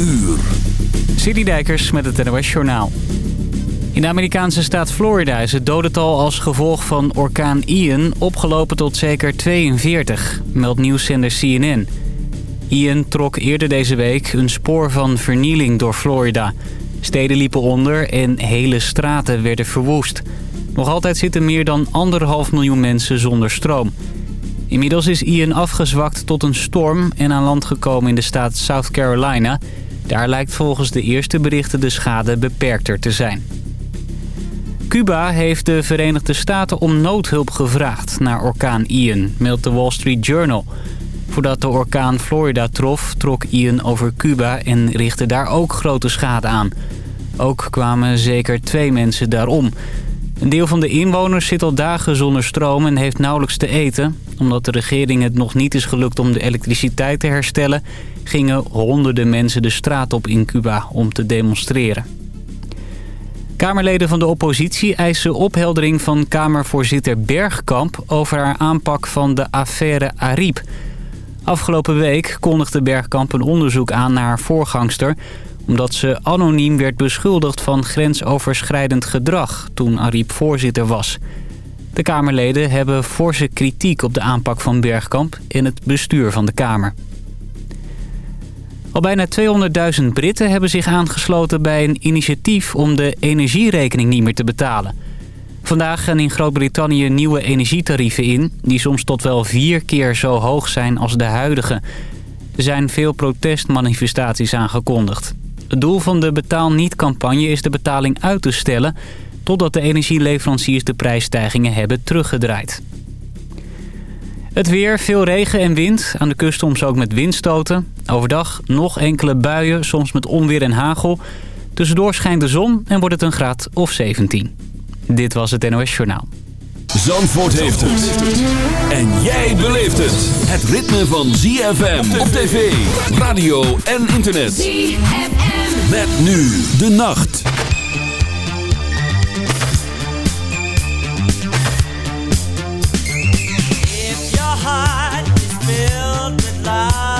uur. Citydijkers met het NOS Journaal. In de Amerikaanse staat Florida is het dodental als gevolg van orkaan Ian opgelopen tot zeker 42, meldt nieuwszender CNN. Ian trok eerder deze week een spoor van vernieling door Florida. Steden liepen onder en hele straten werden verwoest. Nog altijd zitten meer dan anderhalf miljoen mensen zonder stroom. Inmiddels is Ian afgezwakt tot een storm en aan land gekomen in de staat South Carolina. Daar lijkt volgens de eerste berichten de schade beperkter te zijn. Cuba heeft de Verenigde Staten om noodhulp gevraagd naar orkaan Ian, meldt de Wall Street Journal. Voordat de orkaan Florida trof, trok Ian over Cuba en richtte daar ook grote schade aan. Ook kwamen zeker twee mensen daarom. Een deel van de inwoners zit al dagen zonder stroom en heeft nauwelijks te eten. Omdat de regering het nog niet is gelukt om de elektriciteit te herstellen... gingen honderden mensen de straat op in Cuba om te demonstreren. Kamerleden van de oppositie eisen opheldering van Kamervoorzitter Bergkamp... over haar aanpak van de affaire Ariep. Afgelopen week kondigde Bergkamp een onderzoek aan naar haar voorgangster omdat ze anoniem werd beschuldigd van grensoverschrijdend gedrag toen Ariep voorzitter was. De Kamerleden hebben forse kritiek op de aanpak van Bergkamp in het bestuur van de Kamer. Al bijna 200.000 Britten hebben zich aangesloten bij een initiatief om de energierekening niet meer te betalen. Vandaag gaan in Groot-Brittannië nieuwe energietarieven in... die soms tot wel vier keer zo hoog zijn als de huidige. Er zijn veel protestmanifestaties aangekondigd. Het doel van de Betaal Niet-campagne is de betaling uit te stellen... totdat de energieleveranciers de prijsstijgingen hebben teruggedraaid. Het weer, veel regen en wind. Aan de kust soms ook met windstoten. Overdag nog enkele buien, soms met onweer en hagel. Tussendoor schijnt de zon en wordt het een graad of 17. Dit was het NOS Journaal. Zandvoort heeft het. En jij beleeft het. Het ritme van ZFM op tv, radio en internet. ZFM. Met nu de nacht. If your heart is filled with love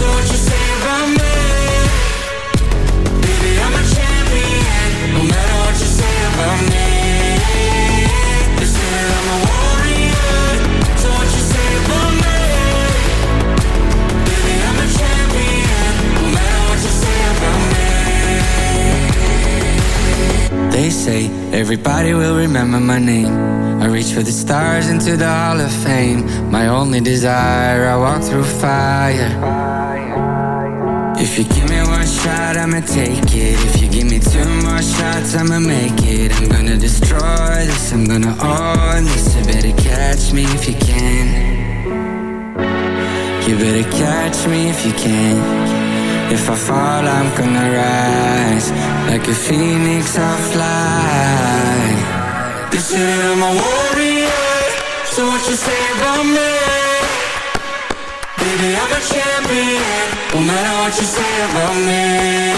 so what you say about me? Baby, I'm a champion, no matter what you say about me. They say I'm a warrior, so what you say about me? Baby, I'm a champion, no matter what you say about me. They say everybody will remember my name. I reach for the stars into the Hall of Fame. My only desire, I walk through fire. Shot, I'ma take it. If you give me two more shots, I'ma make it. I'm gonna destroy this, I'm gonna own this. You better catch me if you can. You better catch me if you can. If I fall, I'm gonna rise. Like a phoenix, I'll fly. Say that I'm a warrior, so what you say about me? Baby, I'm a champion, no matter what you say about me.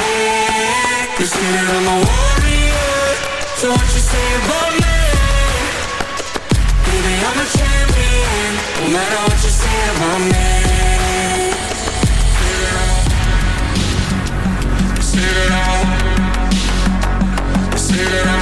That I'm a warrior, so what you say about me? Baby, I'm a champion, no matter what you say about me. Say that I'm that I'm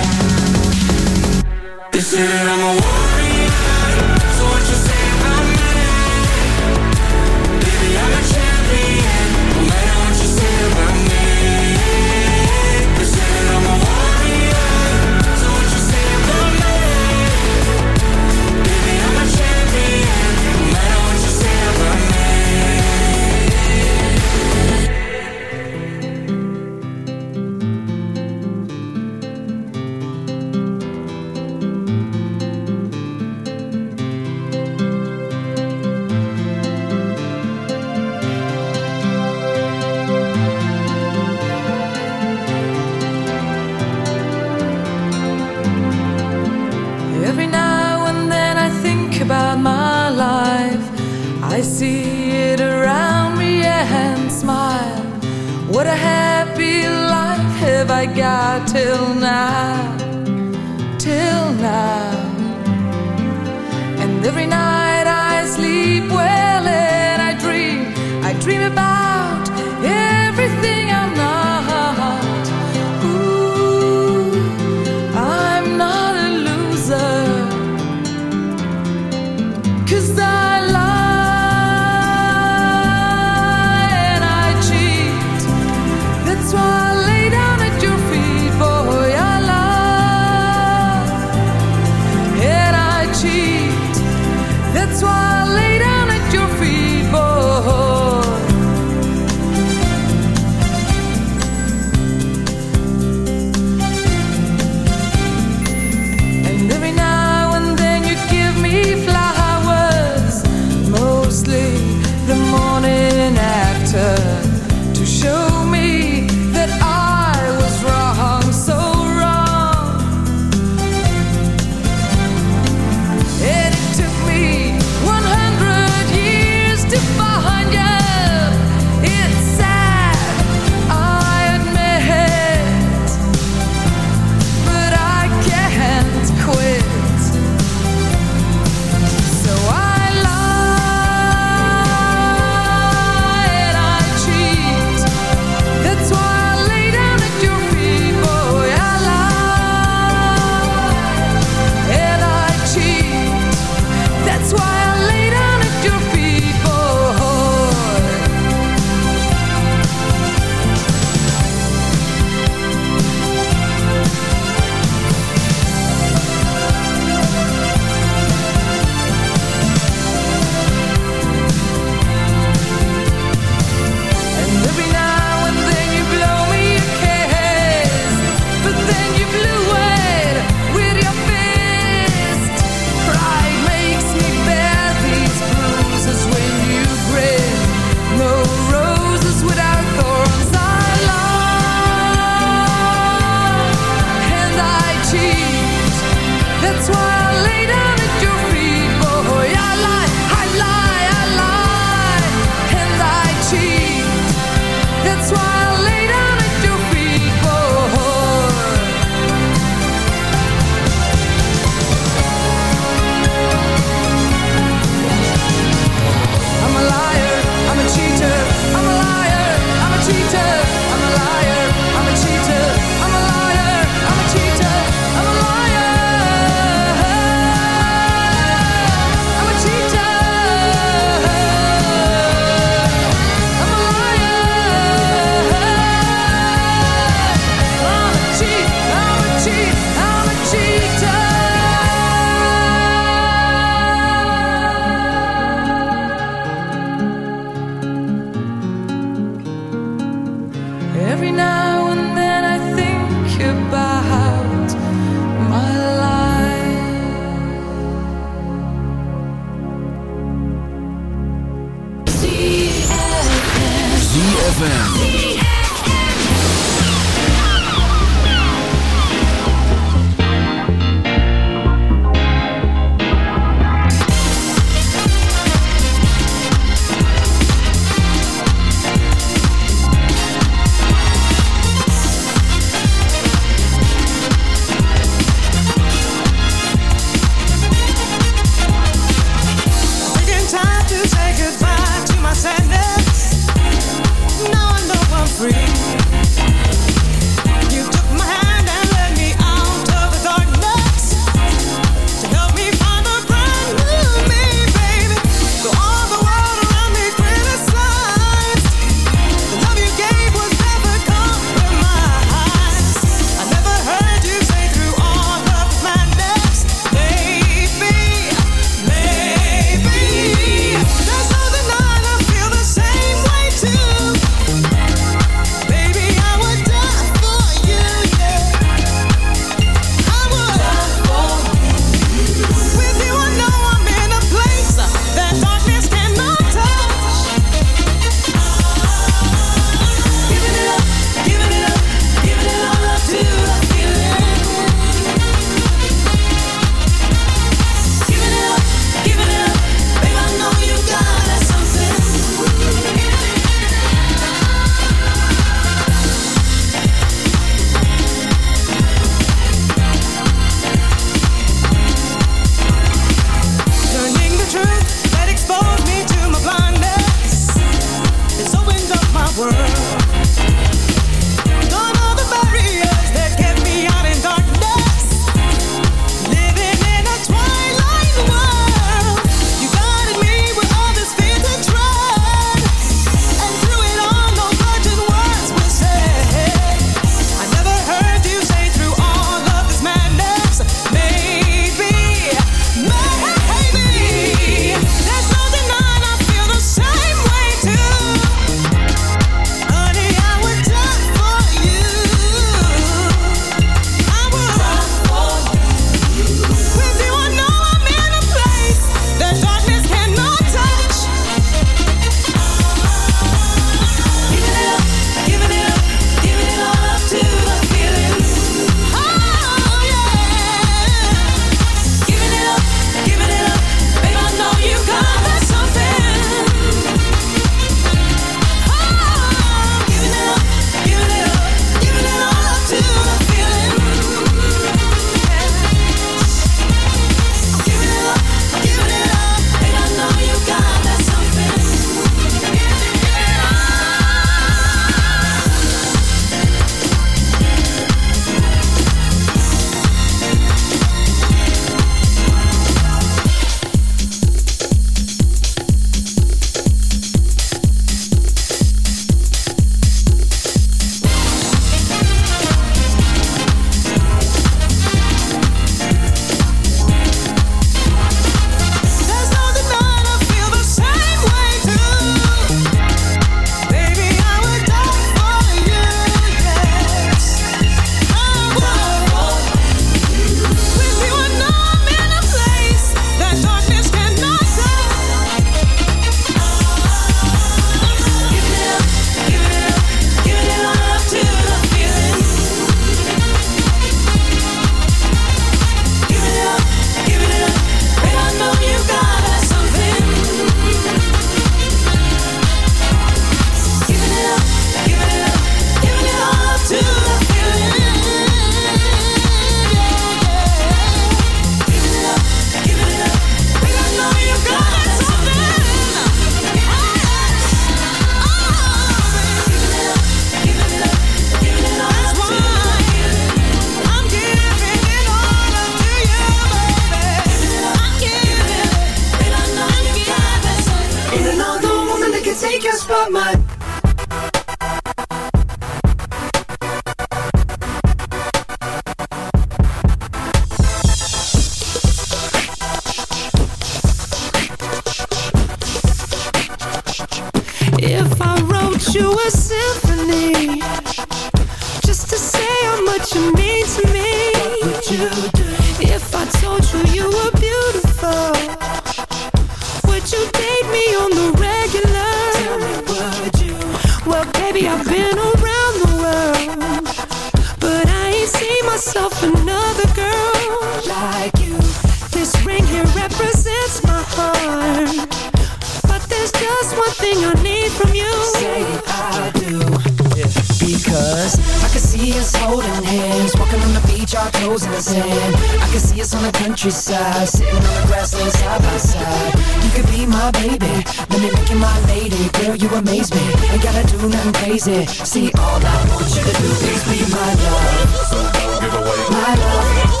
Because I can see us holding hands, walking on the beach, our toes in the sand. I can see us on the countryside, sitting on the grassland side by side. You could be my baby, let me make you my lady. Girl, you amaze me. Ain't gotta do nothing crazy. See, all I want you to do is be my love. So don't give away my love.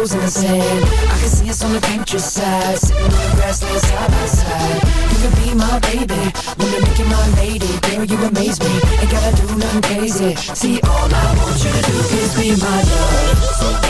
Beach, our toes in the sand. I can see us on the countryside, sitting on the grassland side by side. You could be my baby, wanna make you my lady. Girl, you amaze me, ain't gotta do nothing crazy. See, all I want you to do is be my love.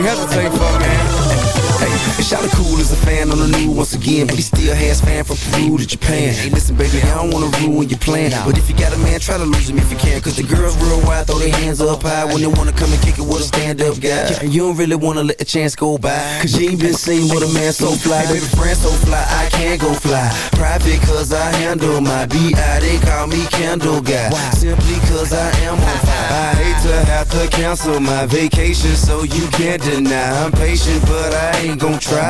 she had to for Shout cool as a fan on the new once again, but he still has fan from Peru to Japan. Hey, listen, baby, I don't wanna ruin your plan, but if you got a man, try to lose him if you can. Cause the girls real wild, throw their hands up high when they wanna come and kick it with a stand-up guy. And you don't really wanna let the chance go by, cause you ain't been seen with a man so fly. Baby, friend so fly, I can't go fly. Private cause I handle my B.I. They call me Candle Guy. Simply cause I am on fire. I hate to have to cancel my vacation, so you can't deny. I'm patient, but I ain't gon' try.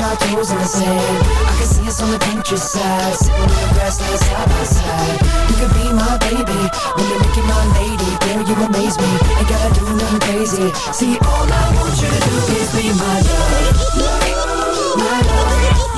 in the sand. I can see us on the Pinterest countryside, sitting on the grassland side by side. You could be my baby, when you make you my lady. Girl, you amaze me, ain't gotta do nothing crazy. See, all I want you to do is be my love. My love.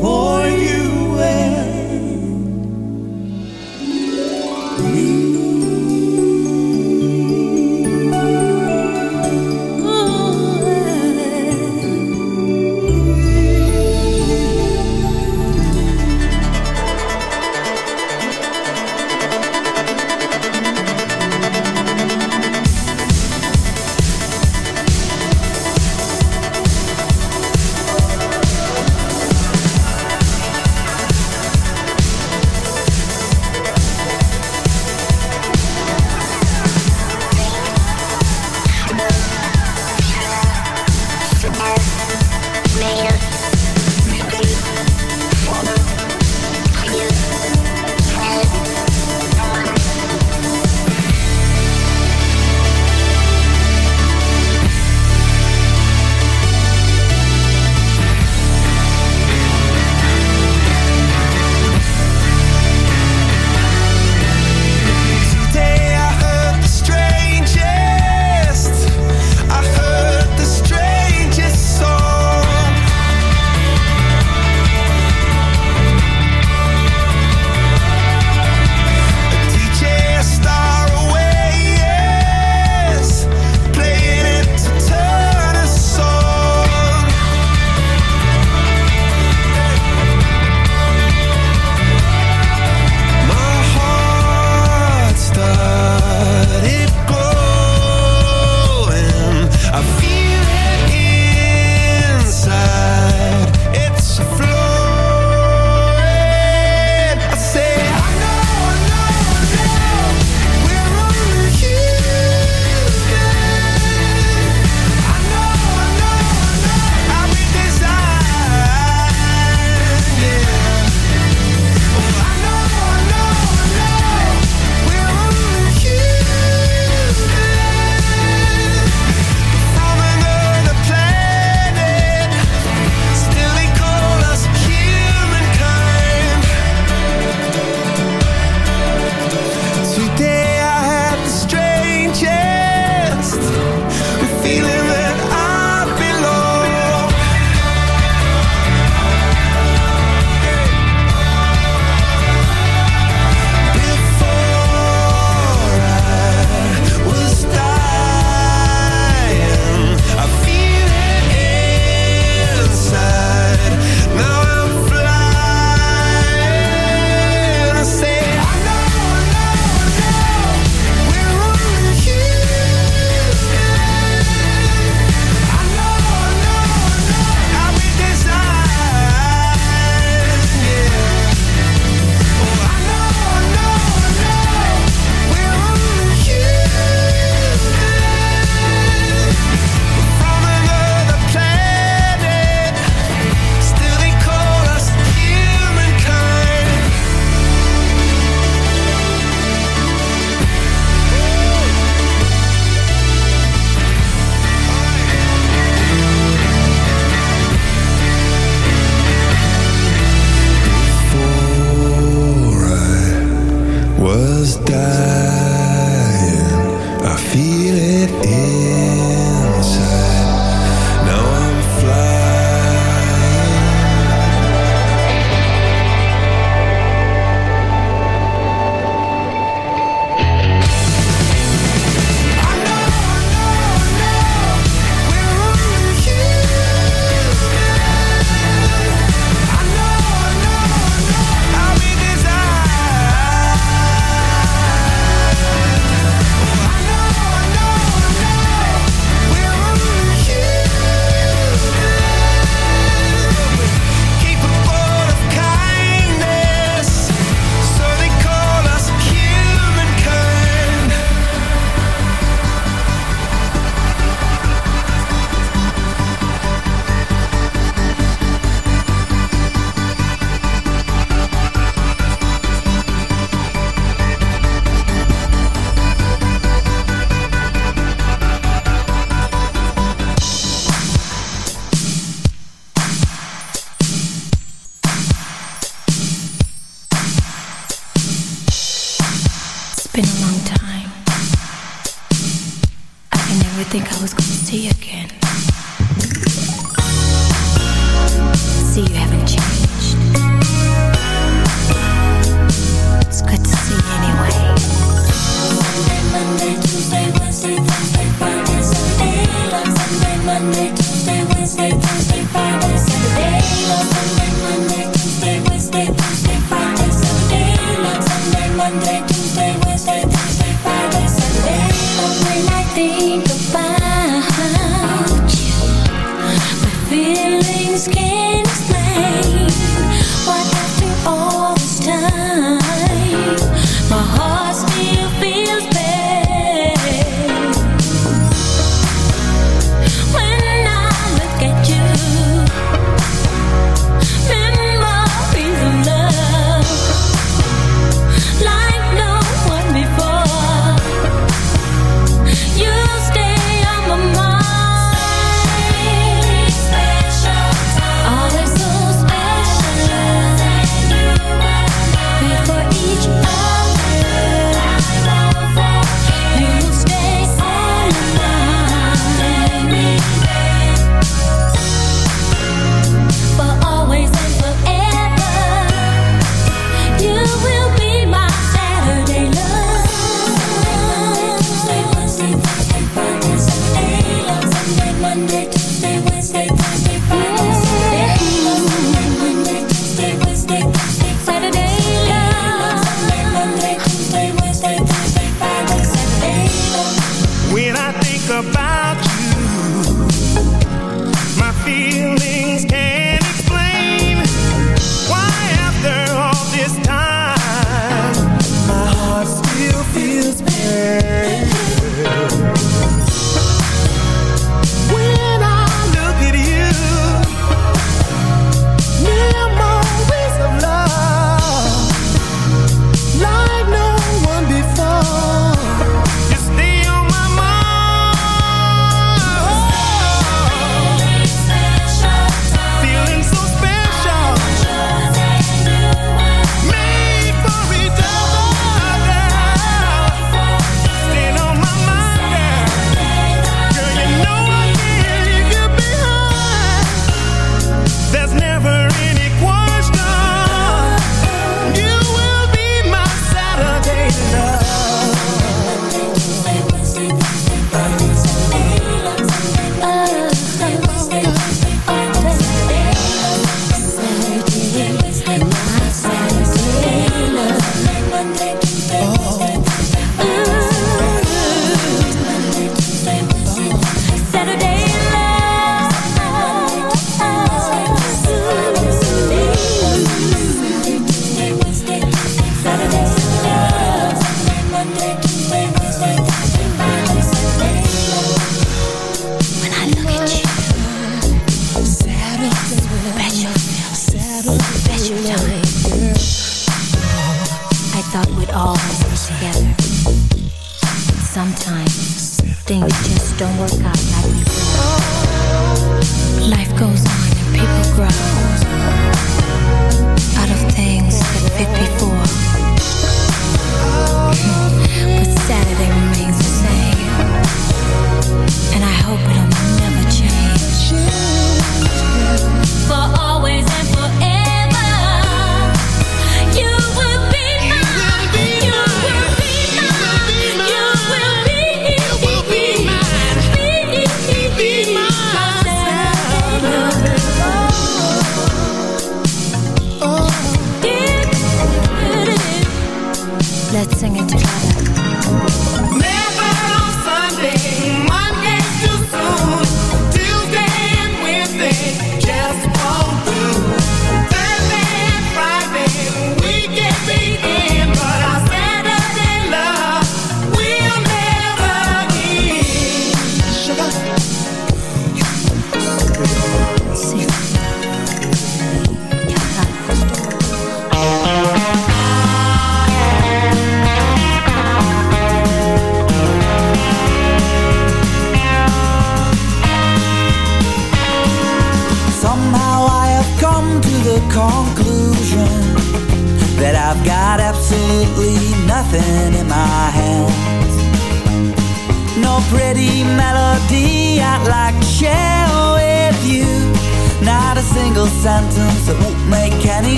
for you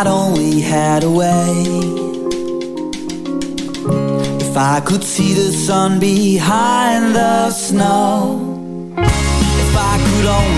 I'd only had a way. If I could see the sun behind the snow. If I could only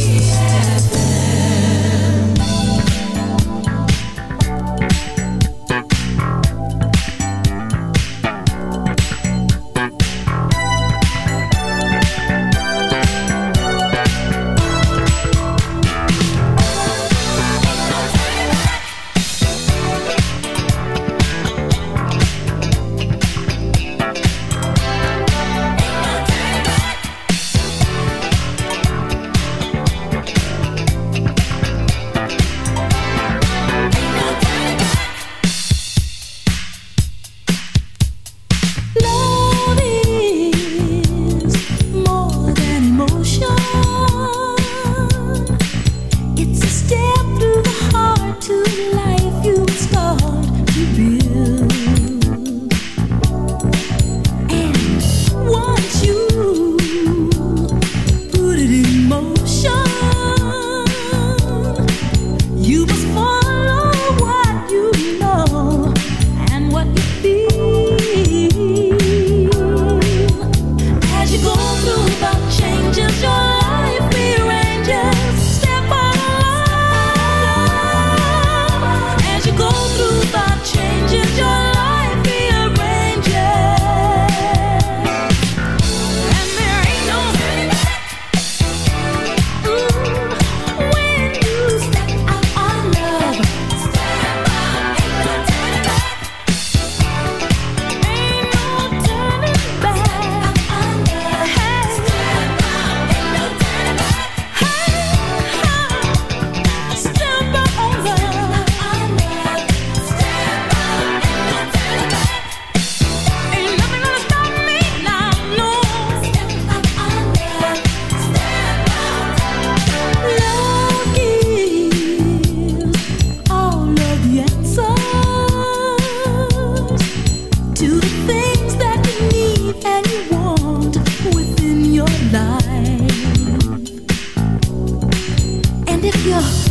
今。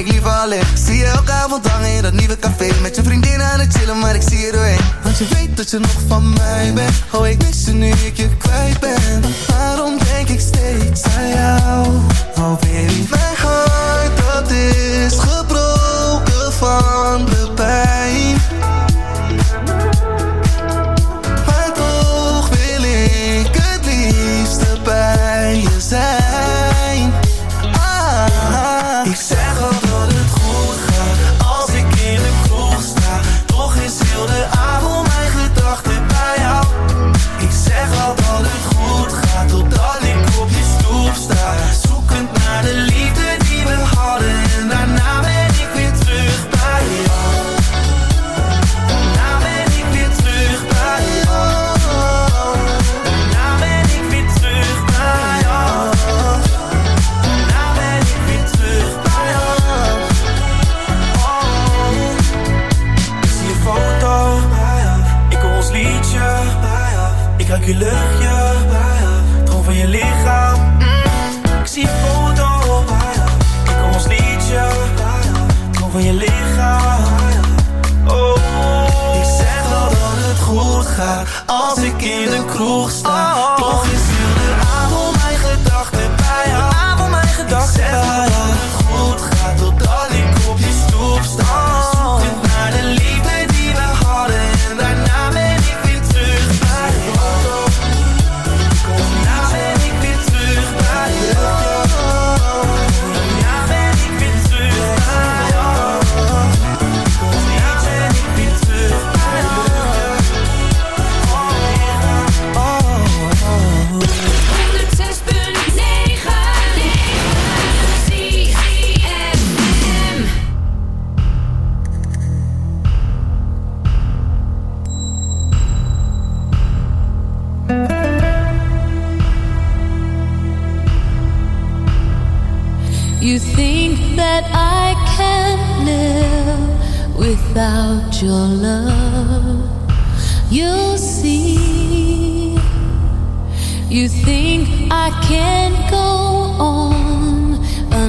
ik liever alleen. Zie je elke avond hangen in dat nieuwe café. Met je vriendin aan het chillen maar ik zie je doorheen. Want je weet dat je nog van mij bent. Oh ik mis je nu ik je kwijt ben. Waarom denk ik steeds aan jou? Oh baby. Mijn hart dat is gebroken van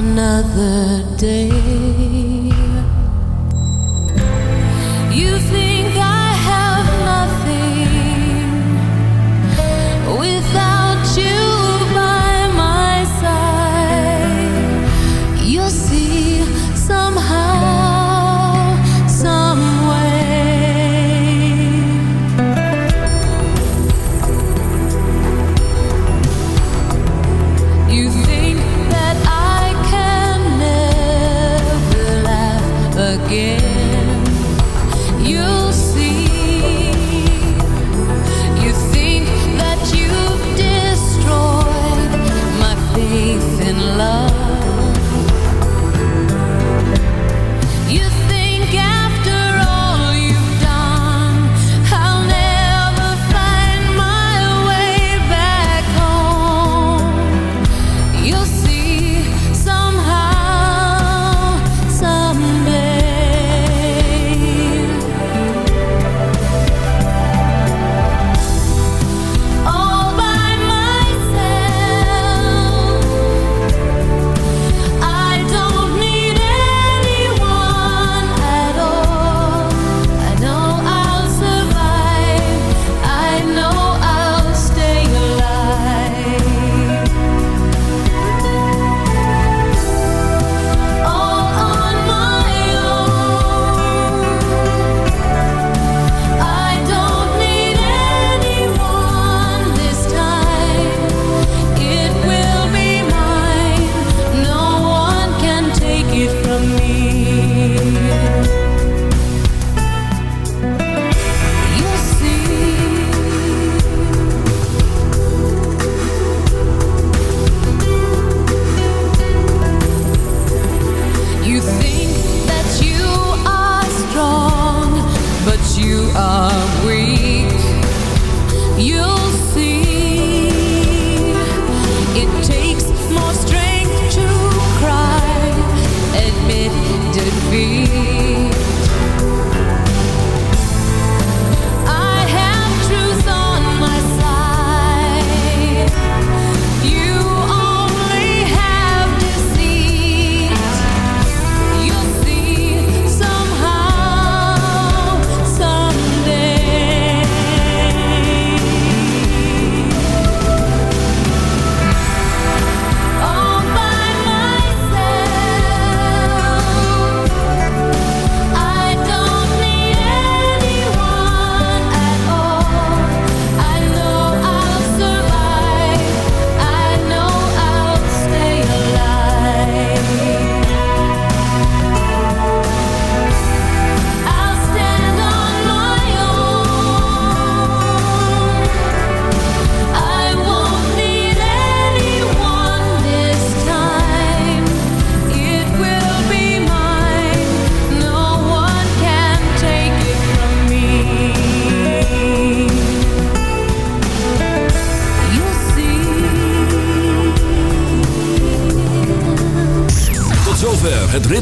another day. You think